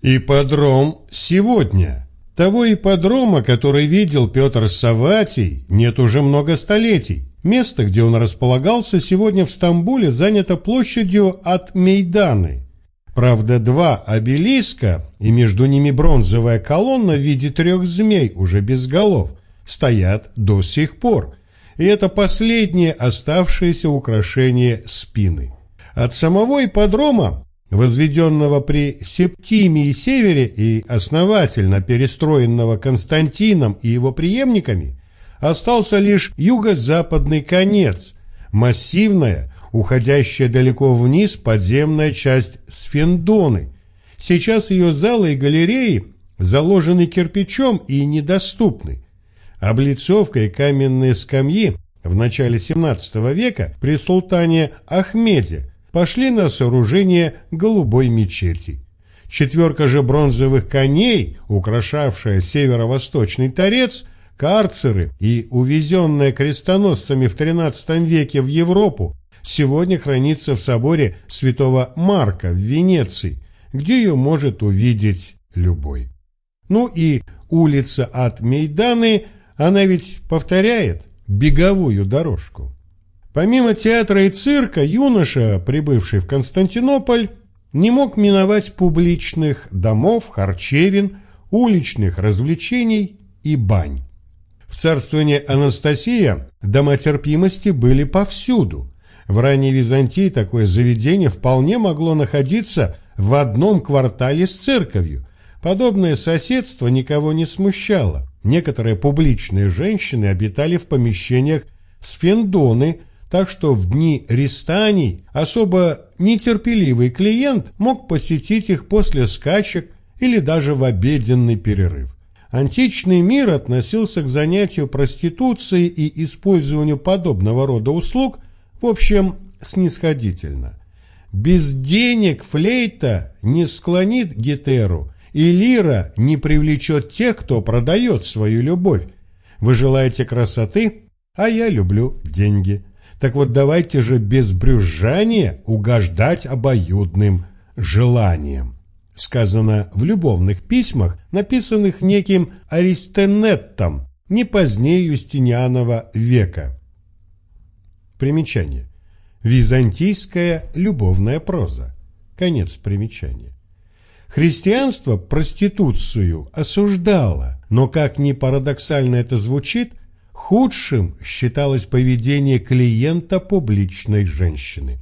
Ипподром сегодня. Того ипподрома, который видел Петр Саватий, нет уже много столетий. Место, где он располагался, сегодня в Стамбуле занято площадью от Мейданы. Правда, два обелиска и между ними бронзовая колонна в виде трех змей, уже без голов, стоят до сих пор. И это последнее оставшееся украшение спины. От самого ипподрома возведенного при Септимии Севере и основательно перестроенного Константином и его преемниками, остался лишь юго-западный конец, массивная, уходящая далеко вниз подземная часть Сфендоны. Сейчас ее залы и галереи заложены кирпичом и недоступны. Облицовка и каменные скамьи в начале XVII века при султане Ахмеде пошли на сооружение голубой мечети. Четверка же бронзовых коней, украшавшая северо-восточный торец, карцеры и увезенная крестоносцами в XIII веке в Европу, сегодня хранится в соборе святого Марка в Венеции, где ее может увидеть любой. Ну и улица от Мейданы, она ведь повторяет беговую дорожку. Помимо театра и цирка, юноша, прибывший в Константинополь, не мог миновать публичных домов, харчевин, уличных развлечений и бань. В царствовании Анастасия дома терпимости были повсюду. В ранней Византии такое заведение вполне могло находиться в одном квартале с церковью. Подобное соседство никого не смущало. Некоторые публичные женщины обитали в помещениях сфендоны, так что в дни рестаний особо нетерпеливый клиент мог посетить их после скачек или даже в обеденный перерыв. Античный мир относился к занятию проституцией и использованию подобного рода услуг, в общем, снисходительно. Без денег флейта не склонит гетеру, и лира не привлечет тех, кто продает свою любовь. Вы желаете красоты, а я люблю деньги. Так вот давайте же без брюзжания угождать обоюдным желаниям. Сказано в любовных письмах, написанных неким Аристенеттом не позднее Юстинианова века. Примечание. Византийская любовная проза. Конец примечания. Христианство проституцию осуждало, но, как ни парадоксально это звучит, Худшим считалось поведение клиента публичной женщины.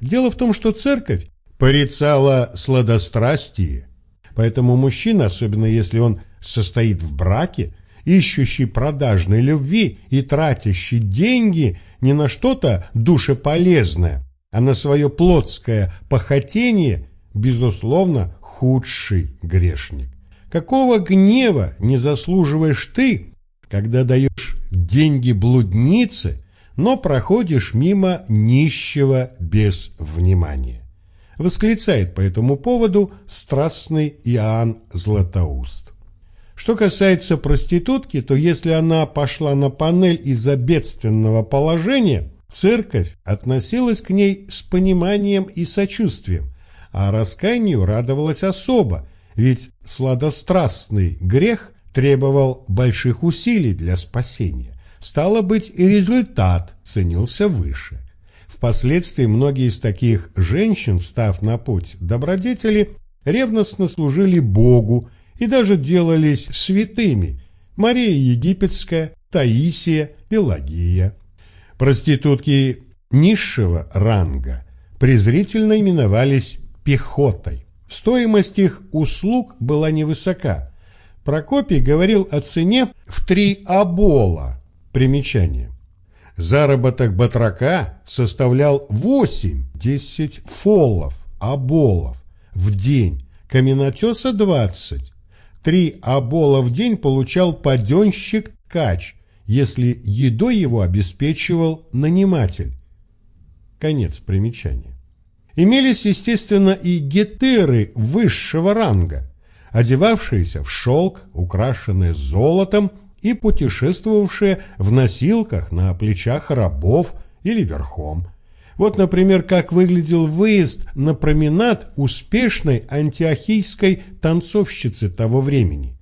Дело в том, что церковь порицала сладострастие, поэтому мужчина, особенно если он состоит в браке, ищущий продажной любви и тратящий деньги не на что-то душеполезное, а на свое плотское похотение, безусловно, худший грешник. Какого гнева не заслуживаешь ты, когда даешь деньги блудницы, но проходишь мимо нищего без внимания. Восклицает по этому поводу страстный Иоанн Златоуст. Что касается проститутки, то если она пошла на панель из-за бедственного положения, церковь относилась к ней с пониманием и сочувствием, а раскаянию радовалась особо, ведь сладострастный грех требовал больших усилий для спасения. Стало быть, и результат ценился выше. Впоследствии многие из таких женщин, встав на путь добродетели, ревностно служили Богу и даже делались святыми. Мария Египетская, Таисия, Пелагия. Проститутки низшего ранга презрительно именовались пехотой. Стоимость их услуг была невысока. Прокопий говорил о цене в три обола. Примечание. Заработок батрака составлял 8-10 фолов, оболов в день, каменотеса 20. Три обола в день получал паденщик-ткач, если едой его обеспечивал наниматель. Конец примечания. Имелись, естественно, и гетеры высшего ранга одевавшиеся в шелк, украшенные золотом и путешествовавшие в носилках на плечах рабов или верхом. Вот, например, как выглядел выезд на променад успешной антиохийской танцовщицы того времени.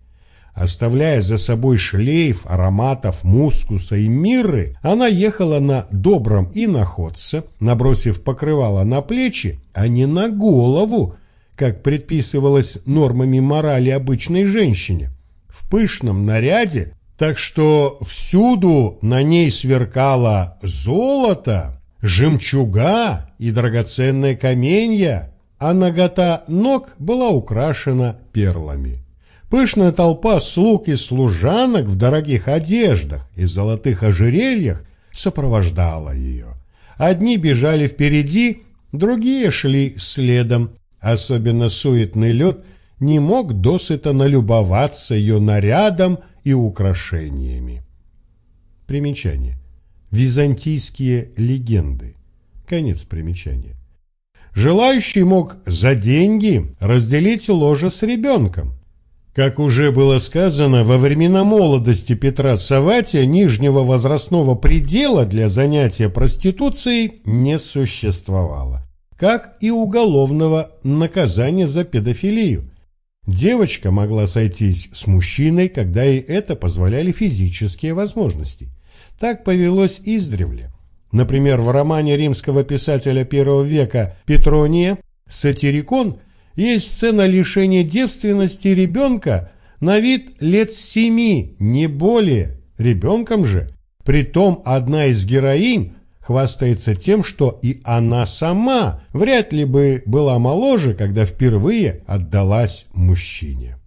Оставляя за собой шлейф ароматов мускуса и мирры, она ехала на добром иноходце, набросив покрывало на плечи, а не на голову, как предписывалось нормами морали обычной женщине, в пышном наряде, так что всюду на ней сверкало золото, жемчуга и драгоценные каменья, а нагота ног была украшена перлами. Пышная толпа слуг и служанок в дорогих одеждах и золотых ожерельях сопровождала ее. Одни бежали впереди, другие шли следом. Особенно суетный лед не мог досыта налюбоваться ее нарядом и украшениями. Примечание. Византийские легенды. Конец примечания. Желающий мог за деньги разделить ложе с ребенком. Как уже было сказано, во времена молодости Петра Саватия нижнего возрастного предела для занятия проституцией не существовало, как и уголовного наказания за педофилию. Девочка могла сойтись с мужчиной, когда ей это позволяли физические возможности. Так повелось издревле. Например, в романе римского писателя первого века Петрония «Сатирикон» есть сцена лишения девственности ребенка на вид лет семи, не более, ребенком же. Притом одна из героинь хвастается тем, что и она сама вряд ли бы была моложе, когда впервые отдалась мужчине.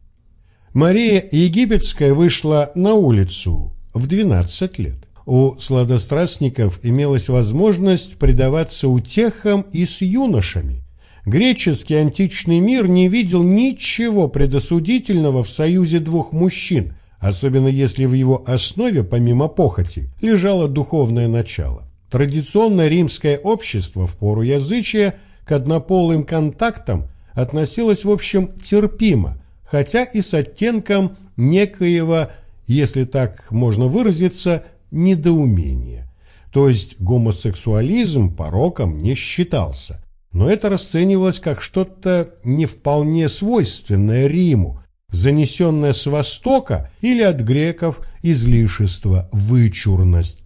Мария Египетская вышла на улицу в 12 лет. У сладострастников имелась возможность предаваться утехам и с юношами. Греческий античный мир не видел ничего предосудительного в союзе двух мужчин, особенно если в его основе, помимо похоти, лежало духовное начало. Традиционное римское общество в пору язычия к однополым контактам относилось в общем терпимо, хотя и с оттенком некоего, если так можно выразиться, недоумения. То есть гомосексуализм пороком не считался, но это расценивалось как что-то не вполне свойственное Риму, занесенное с Востока или от греков излишество, вычурность.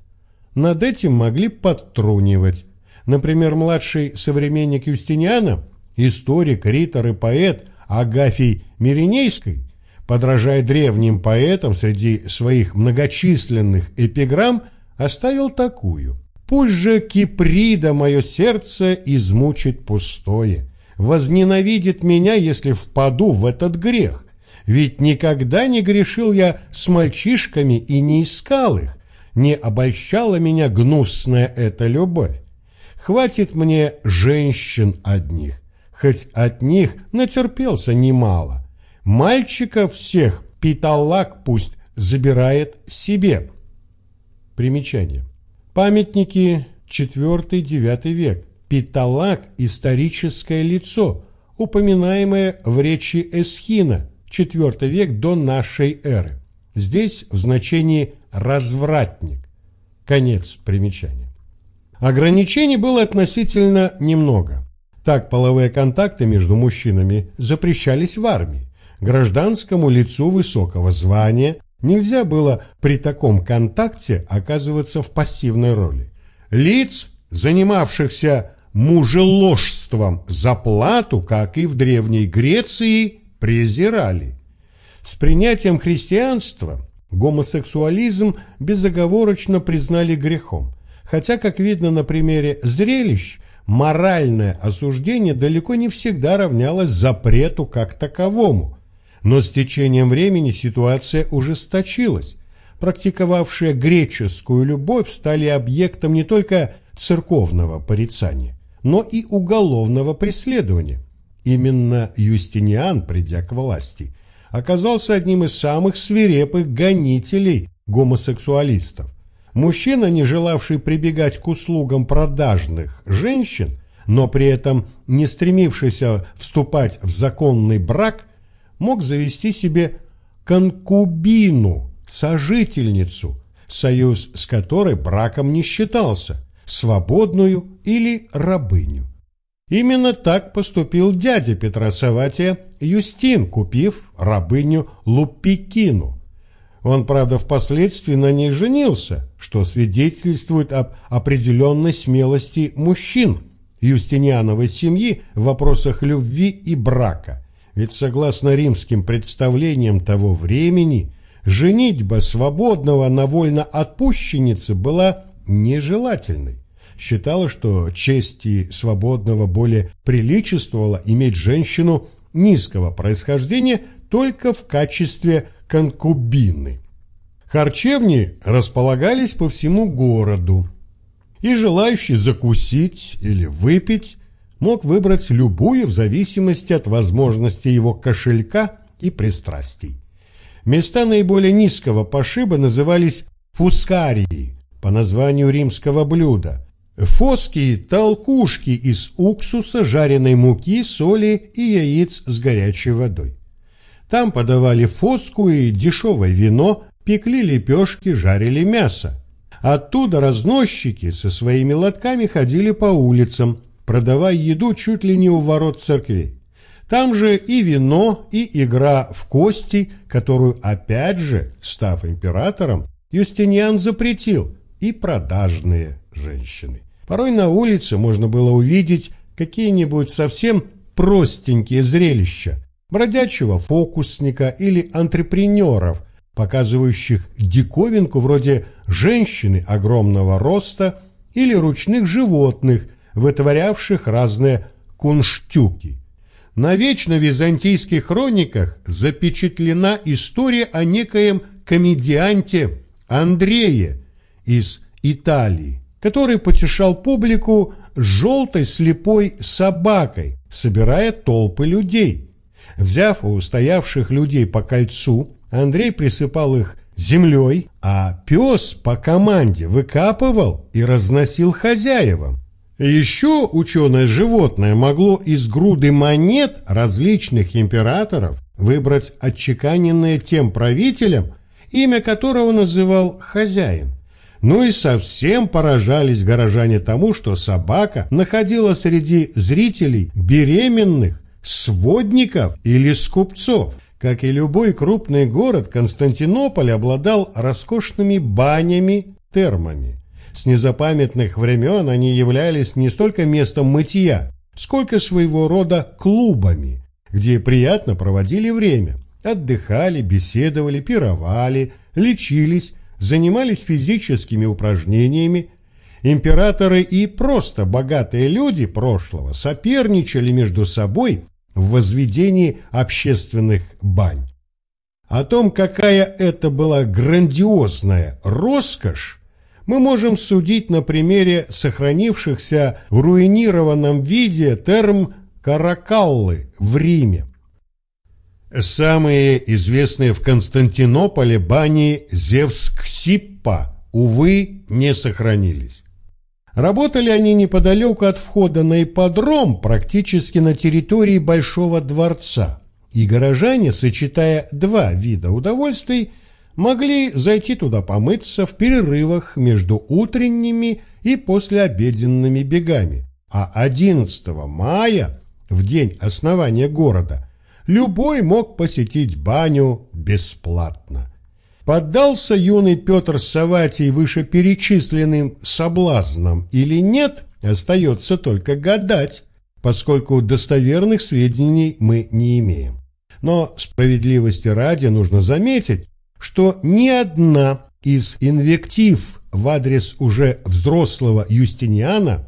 Над этим могли подтрунивать. Например, младший современник Юстиниана, историк, ритор и поэт Агафий Миринейский, подражая древним поэтам среди своих многочисленных эпиграмм, оставил такую. «Пусть же Киприда мое сердце измучит пустое, возненавидит меня, если впаду в этот грех, ведь никогда не грешил я с мальчишками и не искал их, не обольщала меня гнусная эта любовь. Хватит мне женщин одних, хоть от них натерпелся немало. Мальчиков всех питалак пусть забирает себе. Примечание. Памятники 4-9 век. Питалак – историческое лицо, упоминаемое в речи Эсхина, 4 век до нашей эры. Здесь в значении «развратник». Конец примечания. Ограничений было относительно немного. Так половые контакты между мужчинами запрещались в армии. Гражданскому лицу высокого звания нельзя было при таком контакте оказываться в пассивной роли. Лиц, занимавшихся мужеложством за плату, как и в Древней Греции, презирали. С принятием христианства гомосексуализм безоговорочно признали грехом, хотя, как видно на примере зрелищ, моральное осуждение далеко не всегда равнялось запрету как таковому. Но с течением времени ситуация ужесточилась. Практиковавшие греческую любовь стали объектом не только церковного порицания, но и уголовного преследования. Именно Юстиниан, придя к власти, оказался одним из самых свирепых гонителей гомосексуалистов. Мужчина, не желавший прибегать к услугам продажных женщин, но при этом не стремившийся вступать в законный брак, мог завести себе конкубину, сожительницу, союз с которой браком не считался, свободную или рабыню. Именно так поступил дядя Петра Саватия Юстин, купив рабыню Лупикину. Он, правда, впоследствии на ней женился, что свидетельствует об определенной смелости мужчин Юстиниановой семьи в вопросах любви и брака. Ведь согласно римским представлениям того времени, женитьба свободного на вольноотпущеннице была нежелательной. Считала, что чести свободного более приличествовало иметь женщину низкого происхождения только в качестве конкубины. Харчевни располагались по всему городу, и желающий закусить или выпить мог выбрать любую в зависимости от возможности его кошелька и пристрастий. Места наиболее низкого пошиба назывались фускарии по названию римского блюда. Фоски – толкушки из уксуса, жареной муки, соли и яиц с горячей водой. Там подавали фоску и дешевое вино, пекли лепешки, жарили мясо. Оттуда разносчики со своими лотками ходили по улицам, продавая еду чуть ли не у ворот церквей. Там же и вино, и игра в кости, которую опять же, став императором, Юстиниан запретил, и продажные женщины. Порой на улице можно было увидеть какие-нибудь совсем простенькие зрелища, бродячего фокусника или антрепренеров, показывающих диковинку вроде женщины огромного роста или ручных животных, вытворявших разные кунштюки. На вечно византийских хрониках запечатлена история о некоем комедианте Андрее из Италии, который потешал публику желтой слепой собакой, собирая толпы людей. Взяв у стоявших людей по кольцу, Андрей присыпал их землей, а пес по команде выкапывал и разносил хозяевам. Еще ученое животное могло из груды монет различных императоров выбрать отчеканенное тем правителем, имя которого называл хозяин. Ну и совсем поражались горожане тому, что собака находила среди зрителей беременных, сводников или скупцов. Как и любой крупный город, Константинополь обладал роскошными банями, термами. С незапамятных времен они являлись не столько местом мытья, сколько своего рода клубами, где приятно проводили время, отдыхали, беседовали, пировали, лечились, занимались физическими упражнениями. Императоры и просто богатые люди прошлого соперничали между собой в возведении общественных бань. О том, какая это была грандиозная роскошь, мы можем судить на примере сохранившихся в руинированном виде терм Каракаллы в Риме. Самые известные в Константинополе бани Зевсксиппа, увы, не сохранились. Работали они неподалеку от входа на ипподром, практически на территории Большого дворца, и горожане, сочетая два вида удовольствий, могли зайти туда помыться в перерывах между утренними и послеобеденными бегами. А 11 мая, в день основания города, любой мог посетить баню бесплатно. Поддался юный Петр Саватий вышеперечисленным соблазнам или нет, остается только гадать, поскольку достоверных сведений мы не имеем. Но справедливости ради нужно заметить, что ни одна из инвектив в адрес уже взрослого Юстиниана,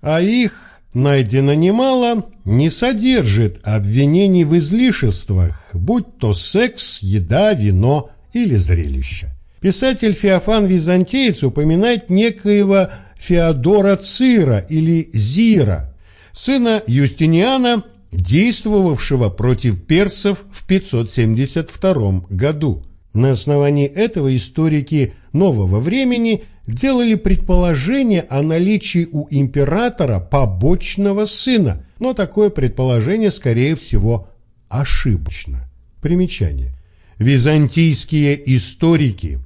а их найдено немало, не содержит обвинений в излишествах, будь то секс, еда, вино или зрелище. Писатель Феофан Византеец упоминает некоего Феодора Цира или Зира, сына Юстиниана, действовавшего против персов в 572 году. На основании этого историки нового времени делали предположение о наличии у императора побочного сына, но такое предположение, скорее всего, ошибочно. Примечание. Византийские историки.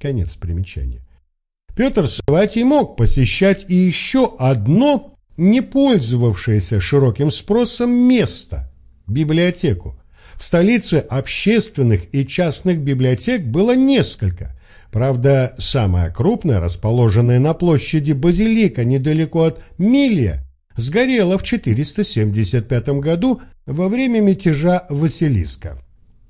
Конец примечания. Петр Саватий мог посещать и еще одно, не пользовавшееся широким спросом место – библиотеку. В столице общественных и частных библиотек было несколько. Правда, самая крупная, расположенная на площади Базилика недалеко от Милия, сгорела в 475 году во время мятежа Василиска.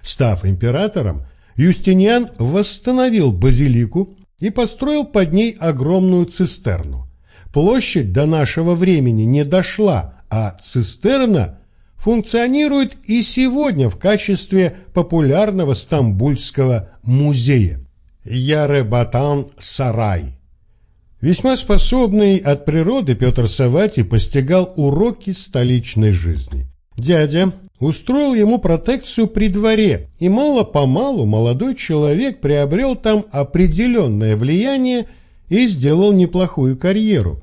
Став императором, Юстиниан восстановил базилику и построил под ней огромную цистерну. Площадь до нашего времени не дошла, а цистерна функционирует и сегодня в качестве популярного стамбульского музея. Яребатан Сарай. Весьма способный от природы Петр Савати постигал уроки столичной жизни. Дядя устроил ему протекцию при дворе, и мало-помалу молодой человек приобрел там определенное влияние и сделал неплохую карьеру.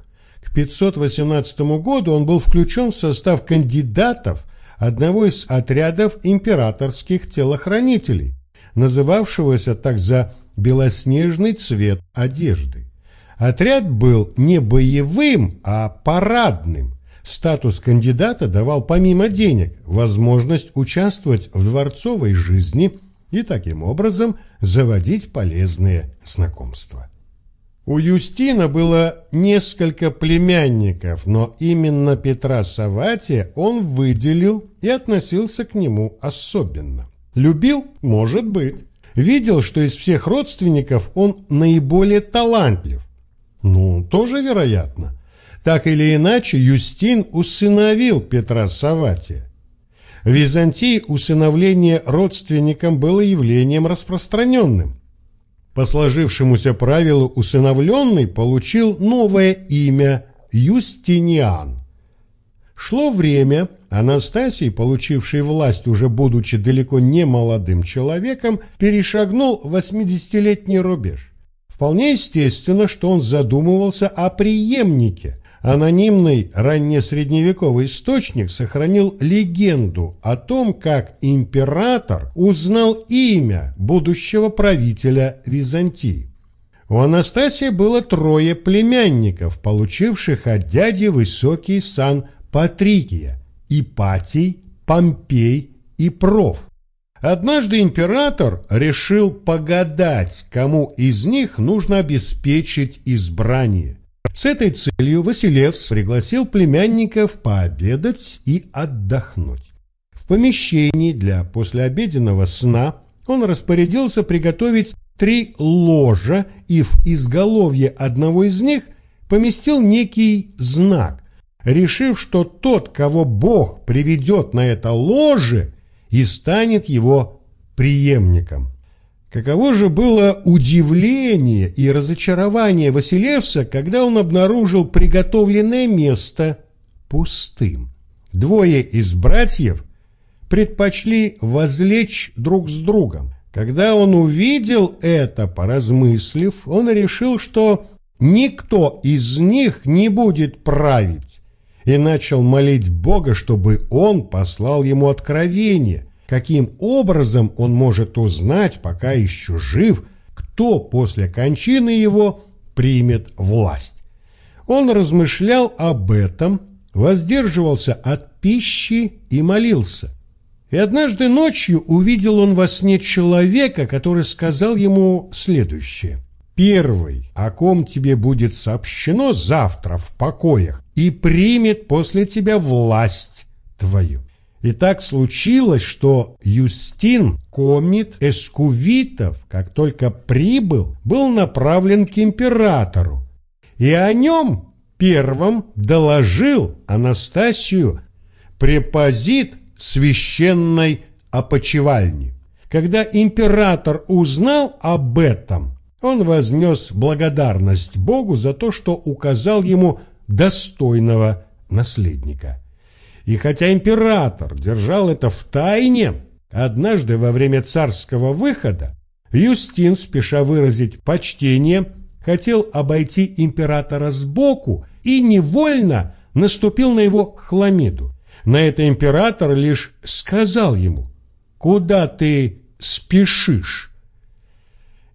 К 518 году он был включен в состав кандидатов одного из отрядов императорских телохранителей, называвшегося так за белоснежный цвет одежды. Отряд был не боевым, а парадным – Статус кандидата давал помимо денег возможность участвовать в дворцовой жизни и таким образом заводить полезные знакомства. У Юстина было несколько племянников, но именно Петра Саватия он выделил и относился к нему особенно. Любил? Может быть. Видел, что из всех родственников он наиболее талантлив. Ну, тоже вероятно. Так или иначе, Юстин усыновил Петра Саватия. В Византии усыновление родственникам было явлением распространенным. По сложившемуся правилу усыновленный получил новое имя Юстиниан. Шло время, Анастасий, получивший власть уже будучи далеко не молодым человеком, перешагнул 80-летний рубеж. Вполне естественно, что он задумывался о преемнике – Анонимный раннесредневековый источник сохранил легенду о том, как император узнал имя будущего правителя Византии. У Анастасии было трое племянников, получивших от дяди высокий сан Патрикия – Ипатий, Помпей и Проф. Однажды император решил погадать, кому из них нужно обеспечить избрание – с этой целью Василевс пригласил племянников пообедать и отдохнуть. В помещении для послеобеденного сна он распорядился приготовить три ложа и в изголовье одного из них поместил некий знак, решив, что тот, кого Бог приведет на это ложе, и станет его преемником. Каково же было удивление и разочарование Василевса, когда он обнаружил приготовленное место пустым. Двое из братьев предпочли возлечь друг с другом. Когда он увидел это, поразмыслив, он решил, что никто из них не будет править, и начал молить Бога, чтобы он послал ему откровение – каким образом он может узнать, пока еще жив, кто после кончины его примет власть. Он размышлял об этом, воздерживался от пищи и молился. И однажды ночью увидел он во сне человека, который сказал ему следующее. «Первый, о ком тебе будет сообщено завтра в покоях, и примет после тебя власть твою». И так случилось, что Юстин, комит Эскувитов, как только прибыл, был направлен к императору, и о нем первым доложил Анастасию препозит священной опочивальни. Когда император узнал об этом, он вознес благодарность Богу за то, что указал ему достойного наследника. И хотя император держал это в тайне, однажды во время царского выхода Юстин, спеша выразить почтение, хотел обойти императора сбоку и невольно наступил на его хламиду. На это император лишь сказал ему, «Куда ты спешишь?»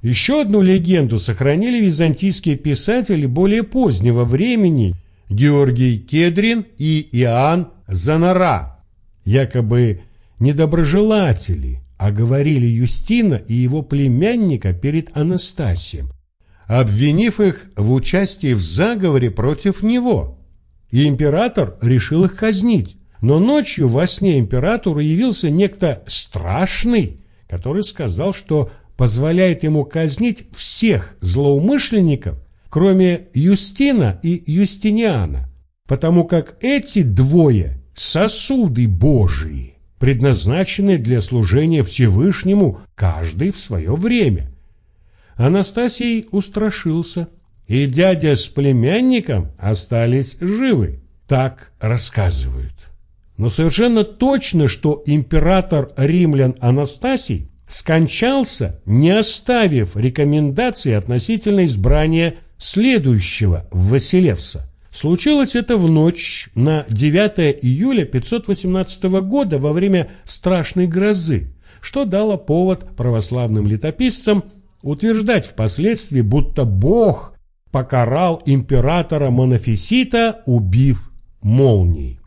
Еще одну легенду сохранили византийские писатели более позднего времени Георгий Кедрин и Иоанн Занара. Якобы недоброжелатели оговорили Юстина и его племянника перед Анастасием, обвинив их в участии в заговоре против него. И император решил их казнить. Но ночью во сне императору явился некто страшный, который сказал, что позволяет ему казнить всех злоумышленников, кроме Юстина и Юстиниана, потому как эти двое – сосуды Божии, предназначенные для служения Всевышнему, каждый в свое время – Анастасий устрашился, и дядя с племянником остались живы. Так рассказывают. Но совершенно точно, что император римлян Анастасий скончался, не оставив рекомендаций относительно избрания следующего Василевса. Случилось это в ночь на 9 июля 518 года во время страшной грозы, что дало повод православным летописцам утверждать впоследствии, будто Бог покарал императора Монофисита, убив молнией.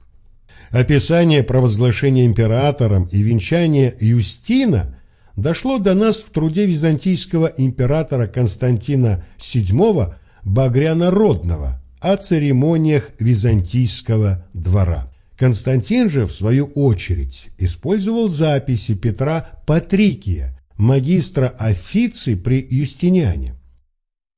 Описание провозглашения императором и венчания Юстина дошло до нас в труде византийского императора Константина VII Багряна Родного о церемониях византийского двора. Константин же, в свою очередь, использовал записи Петра Патрикия, магистра официй при Юстиниане.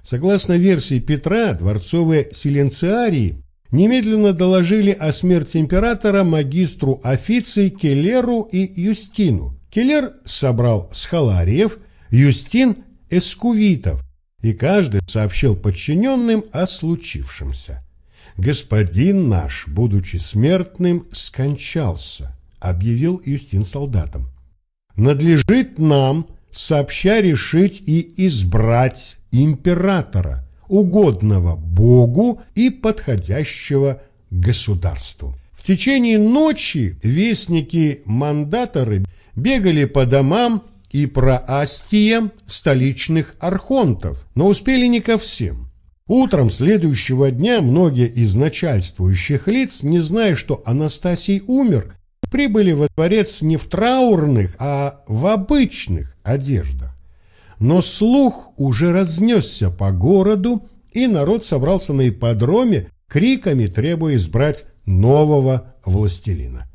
Согласно версии Петра, дворцовые силенциарии немедленно доложили о смерти императора магистру официй Келлеру и Юстину. Келлер собрал схалариев, Юстин – эскувитов, и каждый сообщил подчиненным о случившемся. «Господин наш, будучи смертным, скончался», – объявил Юстин солдатам. «Надлежит нам сообща решить и избрать императора, угодного Богу и подходящего государству. В течение ночи вестники-мандаторы бегали по домам и проастиям столичных архонтов, но успели не ко всем. Утром следующего дня многие из начальствующих лиц, не зная, что Анастасий умер, прибыли во дворец не в траурных, а в обычных одеждах. Но слух уже разнесся по городу, и народ собрался на ипподроме, криками требуя избрать нового властелина.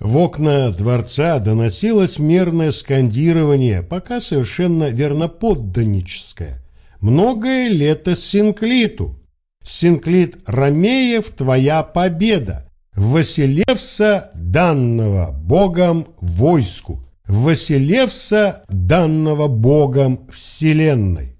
В окна дворца доносилось мерное скандирование, пока совершенно верноподданническое. «Многое лето Синклиту! Синклит Ромеев, твоя победа! Василевса данного Богом войску, Василевса данного Богом вселенной.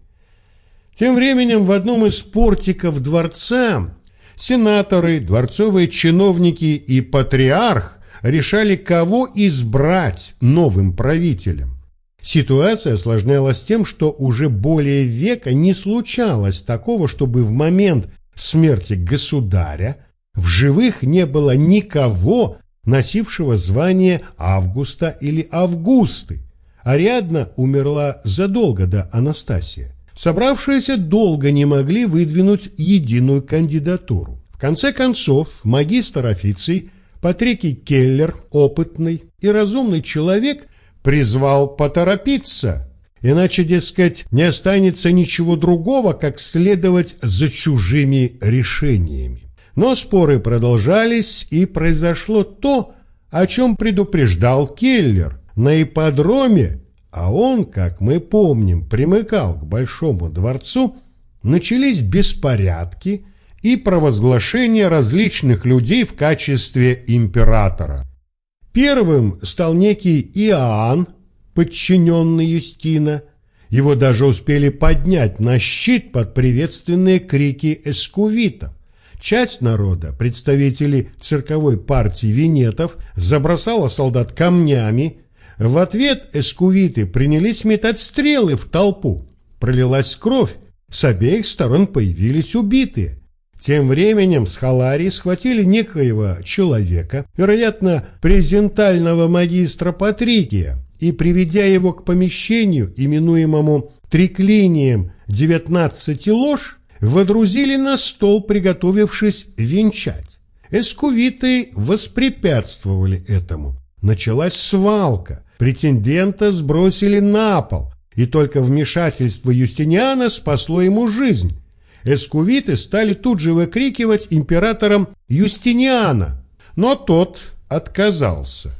Тем временем в одном из портиков дворца сенаторы, дворцовые чиновники и патриарх решали, кого избрать новым правителем. Ситуация осложнялась тем, что уже более века не случалось такого, чтобы в момент смерти государя в живых не было никого, носившего звание Августа или Августы. Ариадна умерла задолго до Анастасия. Собравшиеся долго не могли выдвинуть единую кандидатуру. В конце концов, магистр официй Патрикий Келлер, опытный и разумный человек, призвал поторопиться, иначе, дескать, не останется ничего другого, как следовать за чужими решениями. Но споры продолжались, и произошло то, о чем предупреждал Келлер. На ипподроме, а он, как мы помним, примыкал к Большому дворцу, начались беспорядки и провозглашение различных людей в качестве императора. Первым стал некий Иоанн, подчиненный Юстина. Его даже успели поднять на щит под приветственные крики эскувитов. Часть народа, представители цирковой партии винетов, забросала солдат камнями. В ответ эскувиты принялись метать стрелы в толпу. Пролилась кровь, с обеих сторон появились убитые. Тем временем с Халарии схватили некоего человека, вероятно, презентального магистра Патрикия, и, приведя его к помещению, именуемому триклинием девятнадцати лож, водрузили на стол, приготовившись венчать. Эскувиты воспрепятствовали этому. Началась свалка, претендента сбросили на пол, и только вмешательство Юстиниана спасло ему жизнь. Эскувиты стали тут же выкрикивать императором Юстиниана, но тот отказался.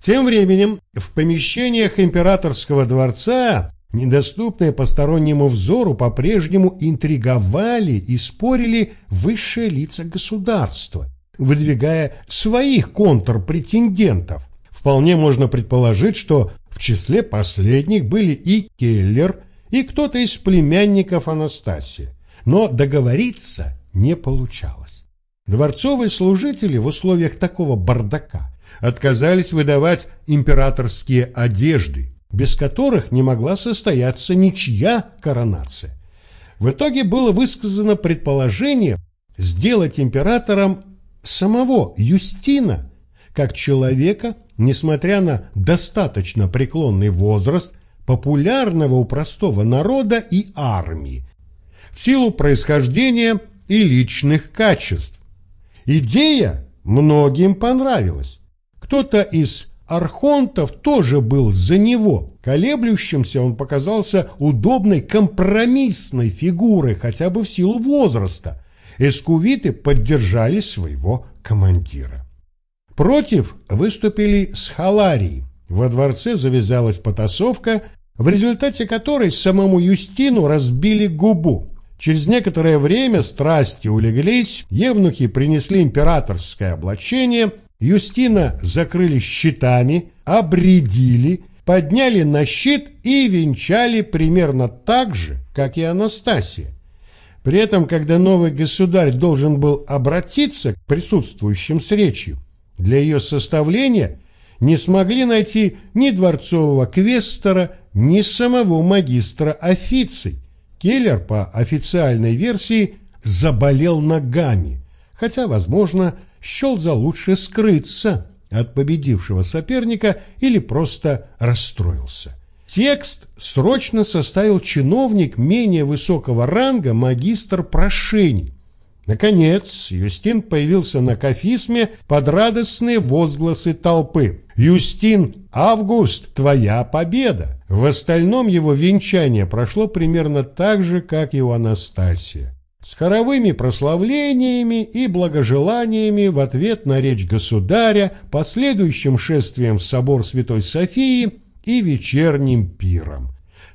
Тем временем в помещениях императорского дворца, недоступные постороннему взору, по-прежнему интриговали и спорили высшие лица государства, выдвигая своих контрпретендентов. Вполне можно предположить, что в числе последних были и Келлер, и кто-то из племянников Анастасии. Но договориться не получалось. Дворцовые служители в условиях такого бардака отказались выдавать императорские одежды, без которых не могла состояться ничья коронация. В итоге было высказано предположение сделать императором самого Юстина, как человека, несмотря на достаточно преклонный возраст, популярного у простого народа и армии, в силу происхождения и личных качеств. Идея многим понравилась. Кто-то из архонтов тоже был за него. Колеблющимся он показался удобной компромиссной фигурой, хотя бы в силу возраста. Эскувиты поддержали своего командира. Против выступили схаларии. Во дворце завязалась потасовка, в результате которой самому Юстину разбили губу. Через некоторое время страсти улеглись, евнухи принесли императорское облачение, Юстина закрыли щитами, обредили, подняли на щит и венчали примерно так же, как и Анастасия. При этом, когда новый государь должен был обратиться к присутствующим с речью, для ее составления не смогли найти ни дворцового квестора, ни самого магистра официй. Келлер, по официальной версии, заболел ногами, хотя, возможно, счел за лучшее скрыться от победившего соперника или просто расстроился. Текст срочно составил чиновник менее высокого ранга магистр прошений. Наконец, Юстин появился на кафисме под радостные возгласы толпы. «Юстин, Август, твоя победа!» В остальном его венчание прошло примерно так же, как и у Анастасия с хоровыми прославлениями и благожеланиями в ответ на речь государя, последующим шествием в собор Святой Софии и вечерним пиром.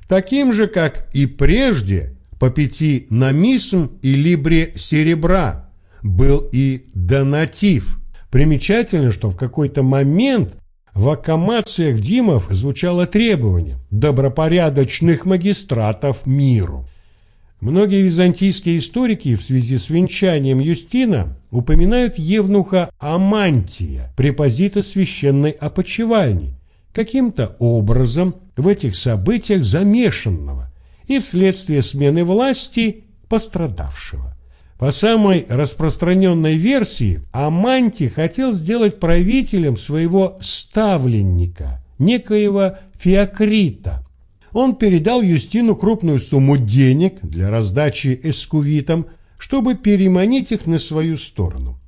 Таким же, как и прежде, по пяти намисм и либре серебра был и донатив. Примечательно, что в какой-то момент в аккомациях Димов звучало требование добропорядочных магистратов миру. Многие византийские историки в связи с венчанием Юстина упоминают евнуха Амантия, препозита священной опочивальни, каким-то образом в этих событиях замешанного и вследствие смены власти пострадавшего. По самой распространенной версии, Аманти хотел сделать правителем своего ставленника, некоего Феокрита, он передал Юстину крупную сумму денег для раздачи эскувитам, чтобы переманить их на свою сторону.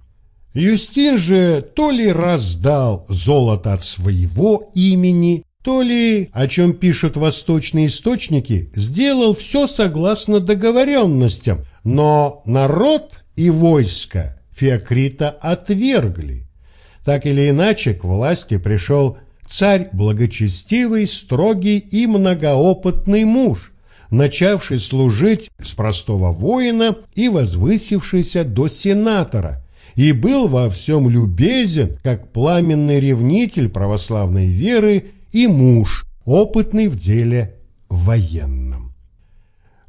Юстин же то ли раздал золото от своего имени, то ли, о чем пишут восточные источники, сделал все согласно договоренностям, но народ и войско Феокрита отвергли. Так или иначе, к власти пришел царь благочестивый, строгий и многоопытный муж, начавший служить с простого воина и возвысившийся до сенатора, и был во всем любезен, как пламенный ревнитель православной веры и муж, опытный в деле военном.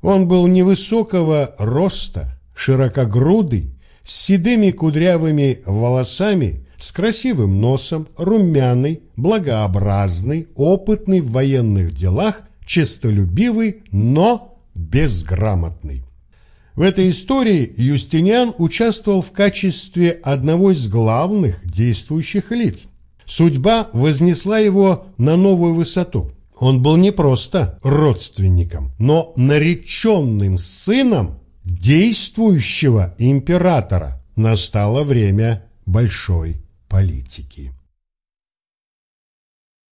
Он был невысокого роста, широкогрудый, с седыми кудрявыми волосами, с красивым носом, румяный, благообразный, опытный в военных делах, честолюбивый, но безграмотный. В этой истории Юстиниан участвовал в качестве одного из главных действующих лиц. Судьба вознесла его на новую высоту. Он был не просто родственником, но нареченным сыном действующего императора. Настало время большой политики.